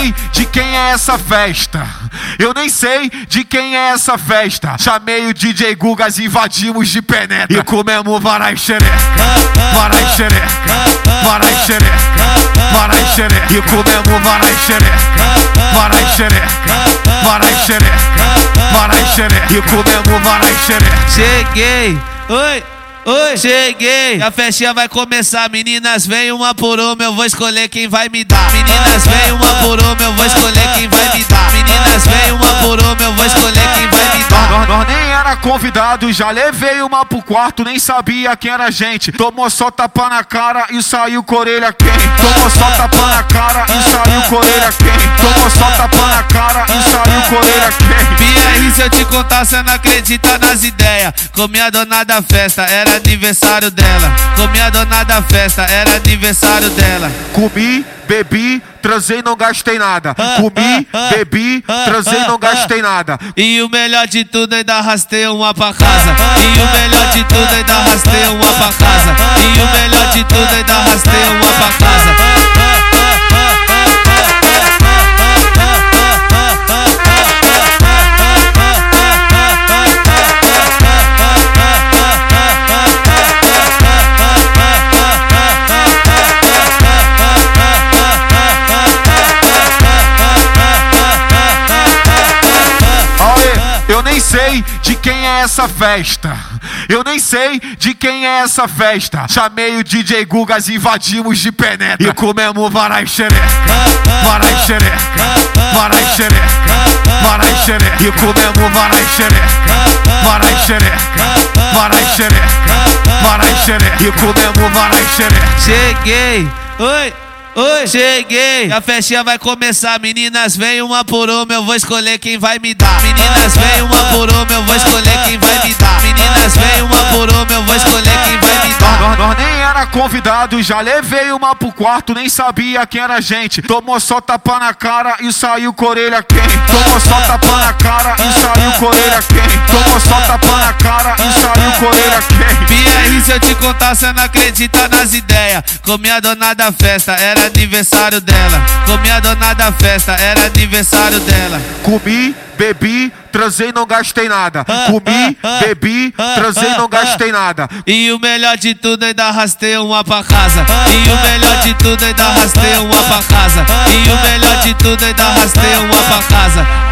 sei de quem é essa festa. Eu nem sei de quem é essa festa. Chamei o DJ Gugas, invadimos de penetra. E comemos varai xereca, varai xereca, varai xereca, varai xereca. E comemos varai xereca, varai xereca, varai xereca, varai xereca. E comemos varai. Cheguei, oi. Oi, cheguei, a festinha vai começar. Meninas, vem uma por uma, eu vou escolher quem vai me dar. Meninas, vem uma por uma, eu vou escolher quem vai me dar. Meninas, vem uma por uma, eu vou escolher quem vai me dar. Nós, nós nem era convidado, já levei uma pro quarto, nem sabia quem era gente. Tomou só tapa na cara e saiu com orelha quente. Tomou só tapa na cara e saiu com orelha quente. Tomou só tapa na cara e saiu com orelha quente. Se eu te contar, cê não acredita nas ideias. Comi a dona da festa, era aniversário dela. Comi a dona da festa, era aniversário dela. Comi, bebi, transei, não gastei nada. Comi, bebi, transei, não gastei nada. E o melhor de tudo ainda arrastei uma pra casa. E o melhor de tudo ainda arrastei uma pra casa. E o melhor de tudo ainda sei de quem é essa festa. Eu nem sei de quem é essa festa. Chamei o DJ Gugas, invadimos de penetra. E comemos varai xereca, varai xereca, varai xereca, varai xereca. E comemos varai xereca, varai xereca, varai xereca, varai xereca. E comemos varai xereca. Cheguei, oi. Oi, cheguei, a festinha vai começar. Meninas, vem uma por uma, eu vou escolher quem vai me dar. Meninas, vem uma por uma, eu vou escolher quem vai me dar. Meninas, vem uma por uma, eu vou escolher quem vai me dar. Nós, nós nem era convidado, já levei uma pro quarto, nem sabia quem era a gente. Tomou só tapa na cara e saiu com orelha quente. Tomou só tapa na cara e saiu com orelha quente. Tomou só tapa na cara e saiu com orelha quente. Se eu te contar, cê não acredita nas ideias. Comi a dona da festa, era aniversário dela. Comi a dona da festa, era aniversário dela. Comi, bebi, transei, não gastei nada. Comi, bebi, transei, não gastei nada. E o melhor de tudo ainda arrastei uma pra casa. E o melhor de tudo ainda arrastei uma pra casa. E o melhor de tudo ainda arrastei uma pra casa.